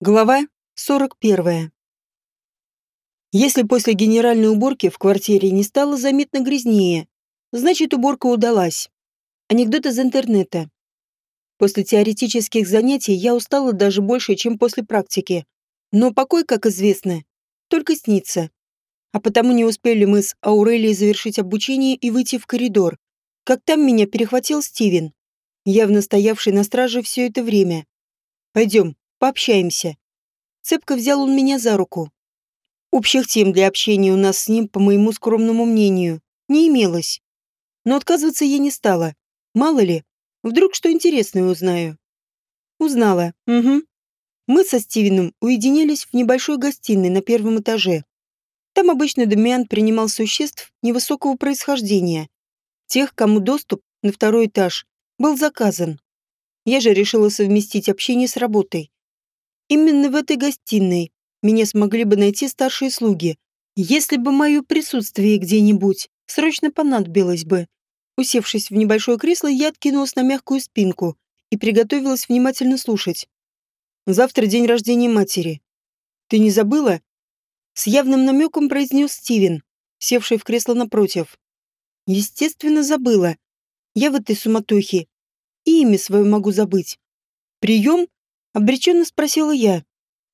Глава 41. Если после генеральной уборки в квартире не стало заметно грязнее, значит уборка удалась. Анекдот из интернета. После теоретических занятий я устала даже больше, чем после практики. Но покой, как известно, только снится. А потому не успели мы с Аурелией завершить обучение и выйти в коридор, как там меня перехватил Стивен, явно стоявший на страже все это время. «Пойдем, Пообщаемся. Цепко взял он меня за руку. Общих тем для общения у нас с ним, по моему скромному мнению, не имелось. Но отказываться я не стала. Мало ли, вдруг что интересное узнаю. Узнала, угу. Мы со Стивеном уединились в небольшой гостиной на первом этаже. Там обычно Дамиан принимал существ невысокого происхождения. Тех, кому доступ на второй этаж был заказан. Я же решила совместить общение с работой. Именно в этой гостиной меня смогли бы найти старшие слуги, если бы мое присутствие где-нибудь срочно понадобилось бы. Усевшись в небольшое кресло, я откинулась на мягкую спинку и приготовилась внимательно слушать. «Завтра день рождения матери. Ты не забыла?» С явным намеком произнес Стивен, севший в кресло напротив. Естественно, забыла. Я в этой суматохе. И имя свое могу забыть. Прием Обреченно спросила я.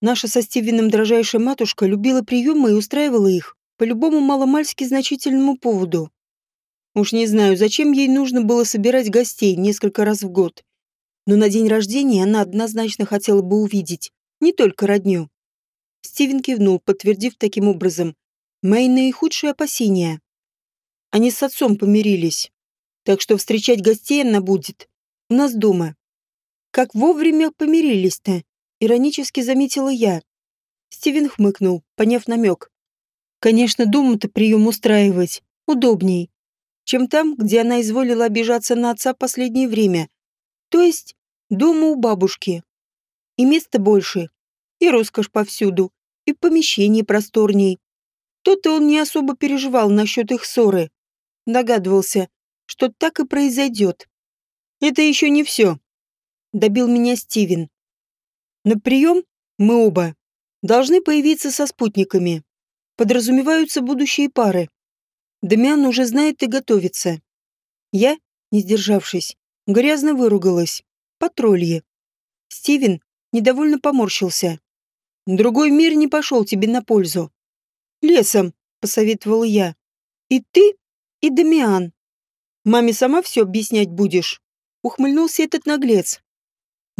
Наша со Стивеном дрожайшая матушка любила приемы и устраивала их по любому маломальски значительному поводу. Уж не знаю, зачем ей нужно было собирать гостей несколько раз в год. Но на день рождения она однозначно хотела бы увидеть не только родню. Стивен кивнул, подтвердив таким образом мои наихудшие опасения. Они с отцом помирились, так что встречать гостей она будет у нас дома. Как вовремя помирились-то, иронически заметила я. Стивен хмыкнул, поняв намек. Конечно, дома-то прием устраивать удобней, чем там, где она изволила обижаться на отца последнее время. То есть дома у бабушки. И места больше, и роскошь повсюду, и помещение просторней. То-то он не особо переживал насчет их ссоры. Догадывался, что так и произойдет. Это еще не все добил меня Стивен. На прием мы оба должны появиться со спутниками. Подразумеваются будущие пары. Дамиан уже знает и готовится. Я, не сдержавшись, грязно выругалась. Патрулье. Стивен недовольно поморщился. Другой мир не пошел тебе на пользу. Лесом, посоветовал я. И ты, и Дамиан. Маме сама все объяснять будешь. Ухмыльнулся этот наглец.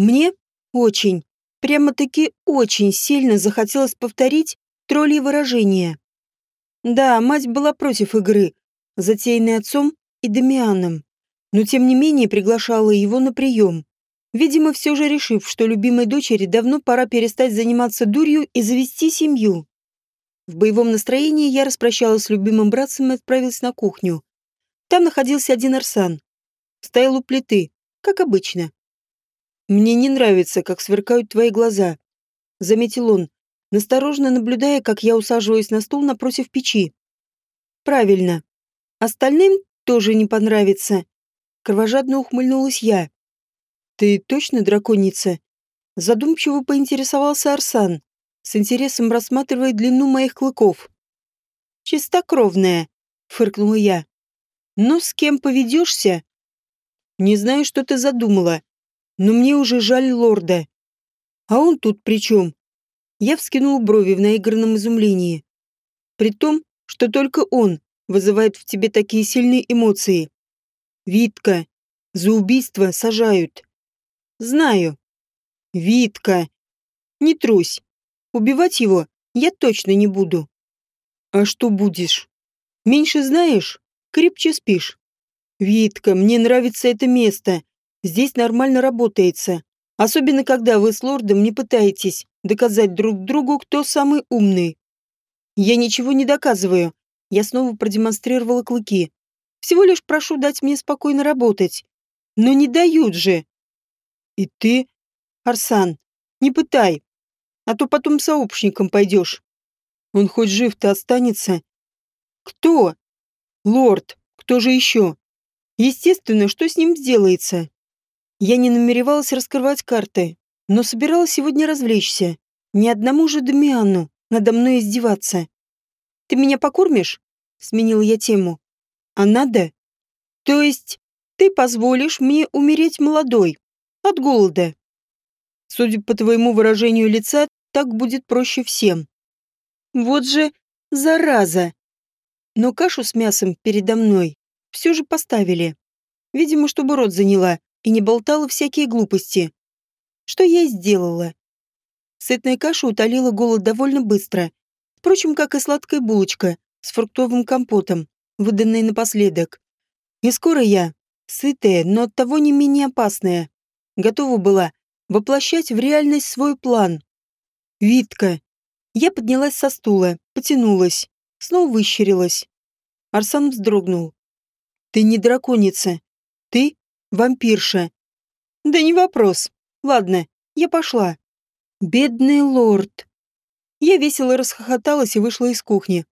Мне очень, прямо-таки очень сильно захотелось повторить тролли выражение. Да, мать была против игры, затеянной отцом и Дамианом, но тем не менее приглашала его на прием. Видимо, все же решив, что любимой дочери давно пора перестать заниматься дурью и завести семью. В боевом настроении я распрощалась с любимым братцем и отправилась на кухню. Там находился один Арсан. Стоял у плиты, как обычно. «Мне не нравится, как сверкают твои глаза», — заметил он, насторожно наблюдая, как я усаживаюсь на стул напротив печи. «Правильно. Остальным тоже не понравится». Кровожадно ухмыльнулась я. «Ты точно драконица?» Задумчиво поинтересовался Арсан, с интересом рассматривая длину моих клыков. «Чистокровная», — фыркнула я. «Но с кем поведешься?» «Не знаю, что ты задумала», но мне уже жаль лорда. А он тут при чем? Я вскинул брови в наигранном изумлении. При том, что только он вызывает в тебе такие сильные эмоции. Витка, за убийство сажают. Знаю. Витка. Не трусь. Убивать его я точно не буду. А что будешь? Меньше знаешь, крепче спишь. Витка, мне нравится это место. Здесь нормально работается. Особенно, когда вы с лордом не пытаетесь доказать друг другу, кто самый умный. Я ничего не доказываю. Я снова продемонстрировала клыки. Всего лишь прошу дать мне спокойно работать. Но не дают же. И ты, Арсан, не пытай, а то потом сообщником пойдешь. Он хоть жив-то останется. Кто? Лорд. Кто же еще? Естественно, что с ним сделается? Я не намеревалась раскрывать карты, но собиралась сегодня развлечься. Ни одному же Дамиану надо мной издеваться. Ты меня покормишь? Сменила я тему. А надо? То есть ты позволишь мне умереть молодой, от голода? Судя по твоему выражению лица, так будет проще всем. Вот же зараза. Но кашу с мясом передо мной все же поставили. Видимо, чтобы рот заняла и не болтала всякие глупости. Что я и сделала. Сытная каша утолила голод довольно быстро. Впрочем, как и сладкая булочка с фруктовым компотом, выданная напоследок. И скоро я, сытая, но оттого не менее опасная, готова была воплощать в реальность свой план. Витка. Я поднялась со стула, потянулась, снова выщерилась. Арсан вздрогнул. «Ты не драконица. Ты вампирша». «Да не вопрос. Ладно, я пошла». «Бедный лорд». Я весело расхохоталась и вышла из кухни,